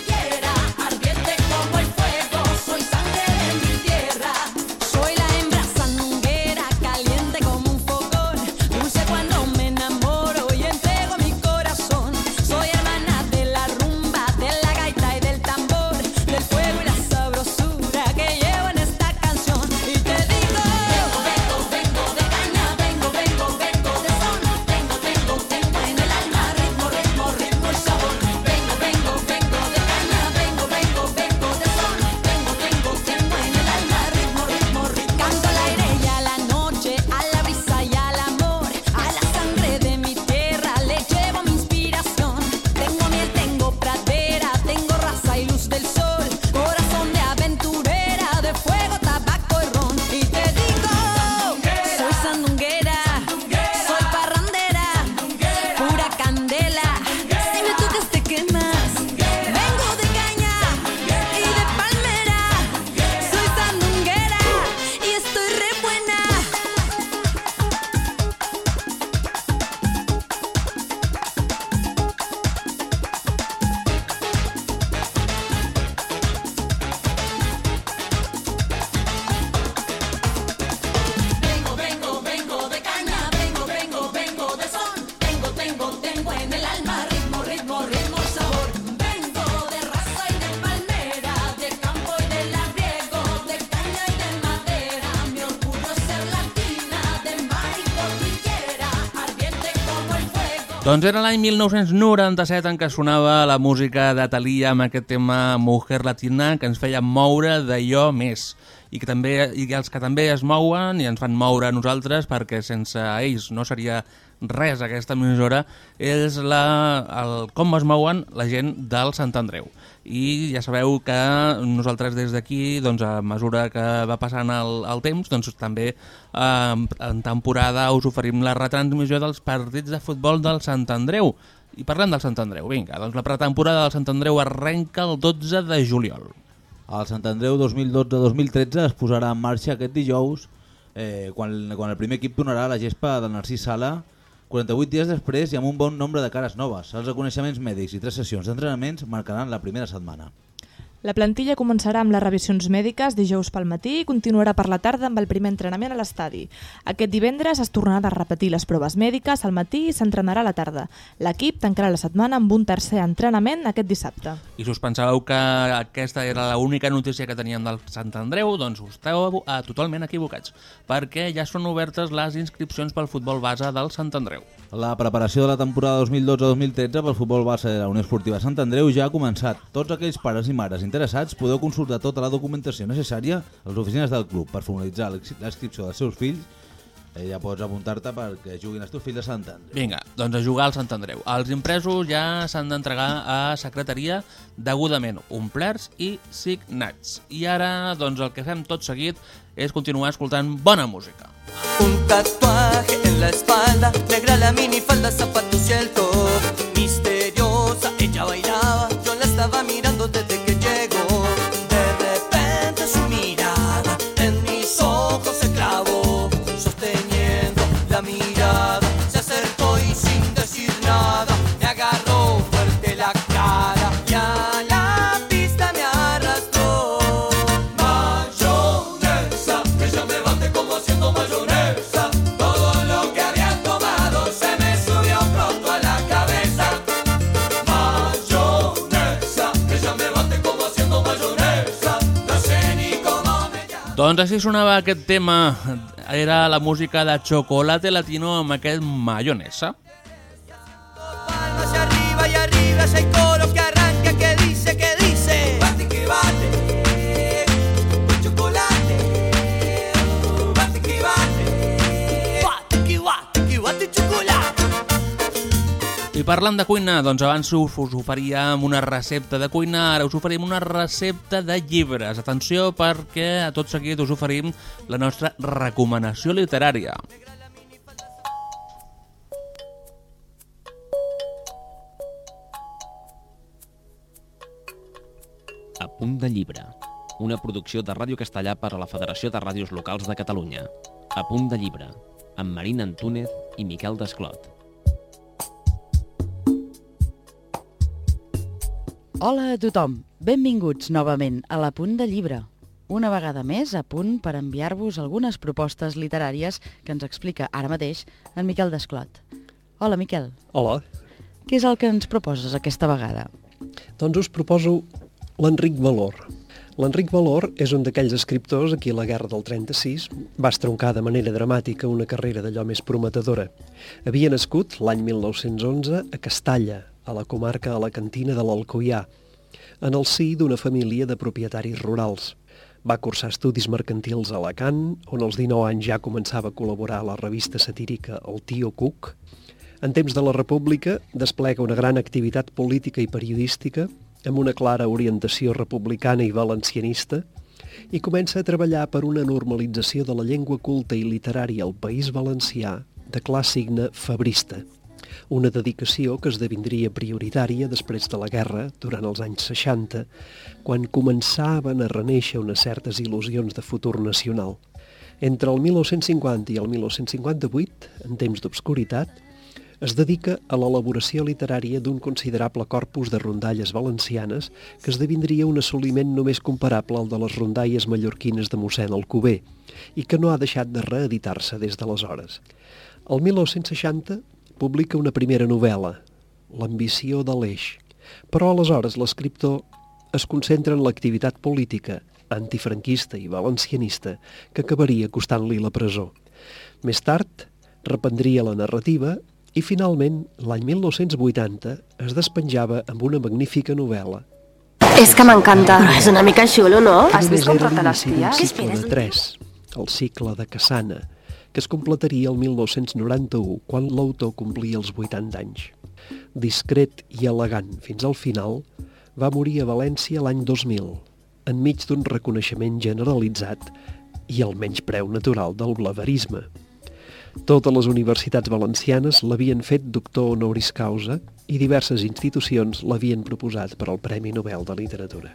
Doncs era l'any 1997 en què sonava la música de Thalia amb aquest tema Mujer Latina que ens feia moure d'allò més. I que també i els que també es mouen i ens fan moure a nosaltres perquè sense ells no seria res aquesta emissora és la, el, com es mouen la gent del Sant Andreu i ja sabeu que nosaltres des d'aquí doncs, a mesura que va passant el, el temps doncs, també eh, en temporada us oferim la retransmissió dels partits de futbol del Sant Andreu. I parlem del Sant Andreu, vinga, doncs la pretemporada del Sant Andreu arrenca el 12 de juliol. El Sant Andreu 2012-2013 es posarà en marxa aquest dijous eh, quan, quan el primer equip donarà la gespa del Narcís Sala 48 dies després i amb un bon nombre de cares noves. Els reconeixements mèdics i tres sessions d'entrenaments marcaran la primera setmana. La plantilla començarà amb les revisions mèdiques dijous pel matí i continuarà per la tarda amb el primer entrenament a l'estadi. Aquest divendres es tornaran a repetir les proves mèdiques al matí i s'entrenarà a la tarda. L'equip tancarà la setmana amb un tercer entrenament aquest dissabte. I si us pensàveu que aquesta era l'única notícia que teníem del Sant Andreu, doncs us esteu eh, totalment equivocats, perquè ja són obertes les inscripcions pel futbol base del Sant Andreu. La preparació de la temporada 2012-2013 pel futbol base de la Unió Esportiva Sant Andreu ja ha començat. Tots aquells pares i mares interessats podeu consultar tota la documentació necessària a les oficines del club per formalitzar l'inscripció dels seus fills. Eh, ja pots apuntar-te perquè juguin els teus fills a Sant Andreu. Vinga, doncs a jugar al Sant Andreu. Els impresos ja s'han d'entregar a secretaria degudament omplerts i signats. I ara, doncs, el que fem tot seguit és continuar escoltant bona música. Un tatuaje en la espalda, negra la minifalda, zapatos y el top. Misteriosa, ella bailaba, yo la estaba mirando Doncs així sonava aquest tema. Era la música de Chocolate Latino amb aquest mayonesa. I parlant de cuina, doncs abans us us oferíem una recepta de cuina, ara us oferim una recepta de llibres. Atenció perquè a tot seguit us oferim la nostra recomanació literària. Punt de Llibre, una producció de Ràdio Castellà per a la Federació de Ràdios Locals de Catalunya. A Punt de Llibre, amb Marina Antúnez i Miquel Desclot. Hola a tothom, benvinguts novament a la Punt de Llibre. Una vegada més, a punt per enviar-vos algunes propostes literàries que ens explica ara mateix en Miquel Desclot. Hola, Miquel. Hola. Què és el que ens proposes aquesta vegada? Doncs us proposo l'Enric Valor. L'Enric Valor és un d'aquells escriptors a qui la guerra del 36 va estroncar de manera dramàtica una carrera d'allò més prometedora. Havia nascut l'any 1911 a Castalla, a la comarca alacantina de l'Alcoià, en el si d'una família de propietaris rurals. Va cursar estudis mercantils a Alacant, on als 19 anys ja començava a col·laborar a la revista satírica El Tio Cook. En temps de la República desplega una gran activitat política i periodística amb una clara orientació republicana i valencianista i comença a treballar per una normalització de la llengua culta i literària al País Valencià de clar signe fabrista una dedicació que esdevindria prioritària després de la guerra, durant els anys 60, quan començaven a reneixer unes certes il·lusions de futur nacional. Entre el 1950 i el 1958, en temps d'obscuritat, es dedica a l'elaboració literària d'un considerable corpus de rondalles valencianes que esdevindria un assoliment només comparable al de les rondalles mallorquines de mossèn Alcover i que no ha deixat de reeditar-se des d'aleshores. El 1960 publica una primera novel·la, L'ambició de l'eix, però aleshores l'escriptor es concentra en l'activitat política, antifranquista i valencianista, que acabaria costant-li la presó. Més tard, reprendria la narrativa i finalment, l'any 1980, es despenjava amb una magnífica novel·la. És que m'encanta. És una mica xulo, no? Has vist com era trata les ties? cicle de tres, el cicle de Cassana, que es completaria el 1991, quan l'autor complia els 80 anys. Discret i elegant fins al final, va morir a València l'any 2000, enmig d'un reconeixement generalitzat i el menyspreu natural del blaverisme. Totes les universitats valencianes l'havien fet doctor honoris causa i diverses institucions l'havien proposat per al Premi Nobel de Literatura.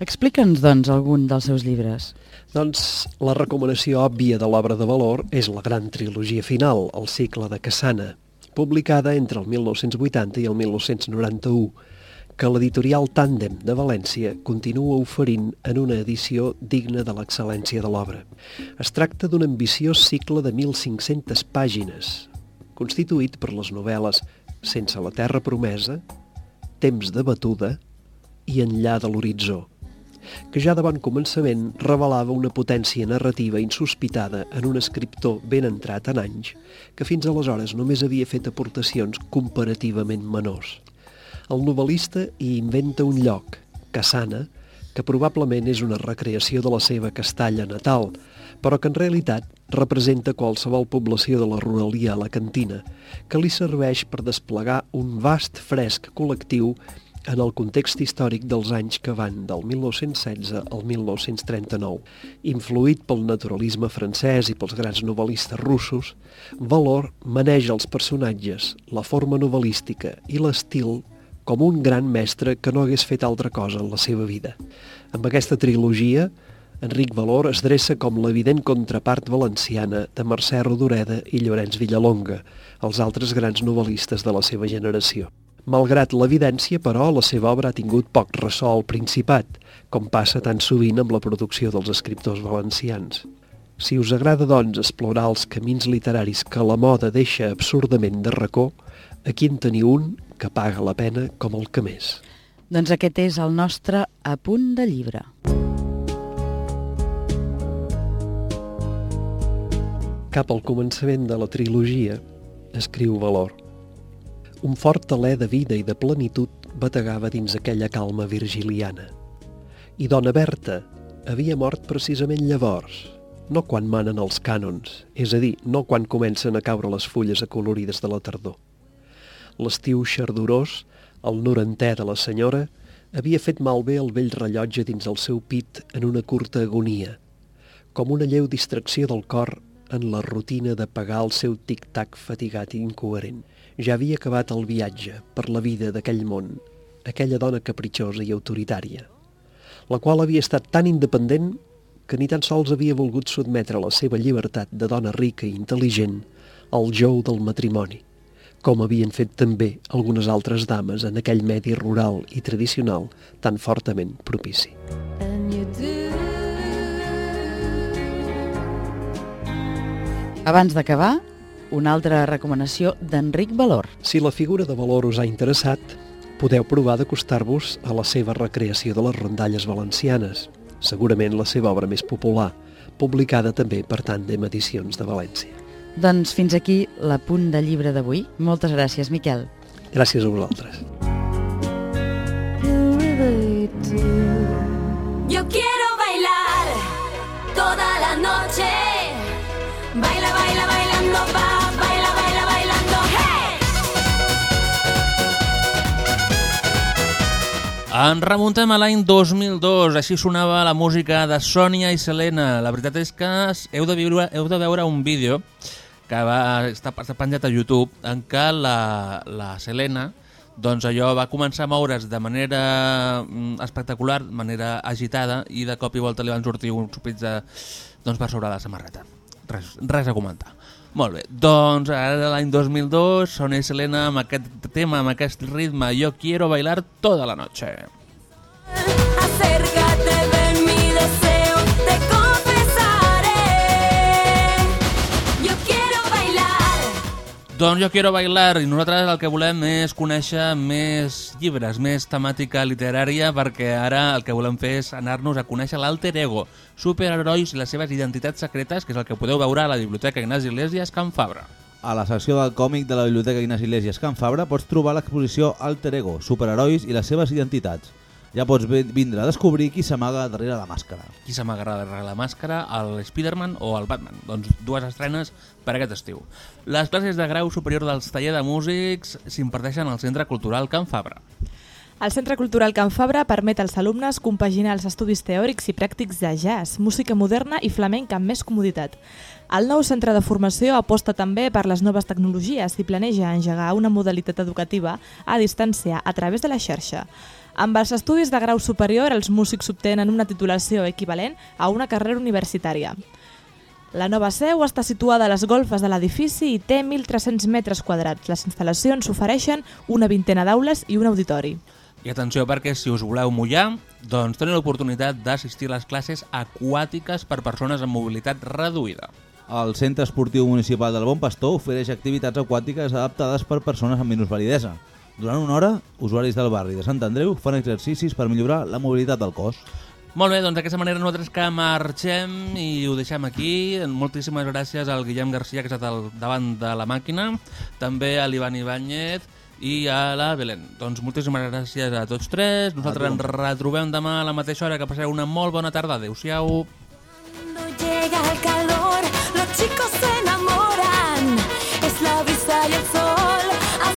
Explica'ns, doncs, algun dels seus llibres. Doncs la recomanació òbvia de l'obra de valor és la gran trilogia final, el cicle de Cassana, publicada entre el 1980 i el 1991, que l'editorial Tàndem de València continua oferint en una edició digna de l'excel·lència de l'obra. Es tracta d'un ambiciós cicle de 1.500 pàgines, constituït per les novel·les Sense la terra promesa, Temps de batuda i Enllà de l'horitzó, que ja de bon començament revelava una potència narrativa insospitada en un escriptor ben entrat en anys, que fins aleshores només havia fet aportacions comparativament menors. El novel·lista hi inventa un lloc, Cassana, que probablement és una recreació de la seva Castalla natal, però que en realitat representa qualsevol població de la ruralia alacantina, que li serveix per desplegar un vast fresc col·lectiu en el context històric dels anys que van del 1916 al 1939, influït pel naturalisme francès i pels grans novel·listes russos, Valor maneja els personatges, la forma novel·lística i l'estil com un gran mestre que no hagués fet altra cosa en la seva vida. Amb aquesta trilogia, Enric Valor es dreça com l'evident contrapart valenciana de Mercè Rodoreda i Llorenç Villalonga, els altres grans novel·listes de la seva generació. Malgrat l'evidència, però, la seva obra ha tingut poc ressò al Principat, com passa tan sovint amb la producció dels escriptors valencians. Si us agrada, doncs, explorar els camins literaris que la moda deixa absurdament de racó, aquí en teniu un que paga la pena com el que més. Doncs aquest és el nostre apunt de llibre. Cap al començament de la trilogia, escriu Valor. Un fort alè de vida i de plenitud bategava dins aquella calma virgiliana. I dona Berta havia mort precisament llavors, no quan manen els cànons, és a dir, no quan comencen a caure les fulles acolorides de la tardor. L'estiu xardorós, el norantè de la senyora, havia fet malbé el vell rellotge dins el seu pit en una curta agonia, com una lleu distracció del cor en la rutina de pagar el seu tic-tac fatigat i incoherent. Ja havia acabat el viatge per la vida d'aquell món, aquella dona capritxosa i autoritària. la qual havia estat tan independent que ni tan sols havia volgut sotmetre la seva llibertat de dona rica i intel·ligent al jou del matrimoni, com havien fet també algunes altres dames en aquell medi rural i tradicional tan fortament propici. Abans d'acabar, una altra recomanació d'Enric Valor. Si la figura de Valor us ha interessat, podeu provar d'acostar-vos a la seva recreació de les rondalles valencianes, segurament la seva obra més popular, publicada també per Tàndem Edicions de València. Doncs fins aquí la punt de llibre d'avui. Moltes gràcies, Miquel. Gràcies a vosaltres. Yo quiero bailar toda la noche. Ens remuntem a l'any 2002, així sonava la música de Sònia i Selena. La veritat és que heu de, viure, heu de veure un vídeo que va estar, està penjat a YouTube en què la, la Selena doncs allò va començar a moure's de manera mm, espectacular, de manera agitada i de cop i volta li van sortir uns supits de, doncs per sobre la samarreta. Res, res a comentar. Molt bé, doncs ara l'any 2002 Sònia i Selena amb aquest tema, amb aquest ritme Yo quiero bailar toda la noche. Acércate, Doncs jo quiero bailar i nosaltres el que volem és conèixer més llibres, més temàtica literària perquè ara el que volem fer és anar-nos a conèixer l'alter ego, superherois i les seves identitats secretes, que és el que podeu veure a la Biblioteca Ignasi Iglesias Can Fabra. A la secció del còmic de la Biblioteca Ignasi Iglesias Can Fabra pots trobar l'exposició Alter Ego, superherois i les seves identitats. Ja pots vindre a descobrir qui s'amaga darrere la màscara. Qui s'amagarà darrere la màscara, el Spider-Man o el Batman. Doncs dues estrenes per aquest estiu. Les classes de grau superior dels taller de músics s'imparteixen al Centre Cultural Can Fabra. El Centre Cultural Can Fabra permet als alumnes compaginar els estudis teòrics i pràctics de jazz, música moderna i flamenc amb més comoditat. El nou centre de formació aposta també per les noves tecnologies i planeja engegar una modalitat educativa a distància a través de la xarxa. Amb els estudis de grau superior, els músics obtenen una titulació equivalent a una carrera universitària. La nova seu està situada a les golfes de l'edifici i té 1.300 metres quadrats. Les instal·lacions ofereixen una vintena d'aules i un auditori. I atenció perquè si us voleu mullar, doncs teniu l'oportunitat d'assistir a les classes aquàtiques per persones amb mobilitat reduïda. El Centre Esportiu Municipal del Bon Pastor ofereix activitats aquàtiques adaptades per persones amb minusvalidesa. Durant una hora, usuaris del barri de Sant Andreu fan exercicis per millorar la mobilitat del cos. Molt bé, doncs d'aquesta manera nosaltres que marxem i ho deixem aquí. Moltíssimes gràcies al Guillem Garcia, que ha estat al davant de la màquina, també a l'Ivan Ibáñez i a la Belén. Doncs moltíssimes gràcies a tots tres. Nosaltres ens retrobem demà a la mateixa hora. Que passeu una molt bona tarda. Adéu-siau.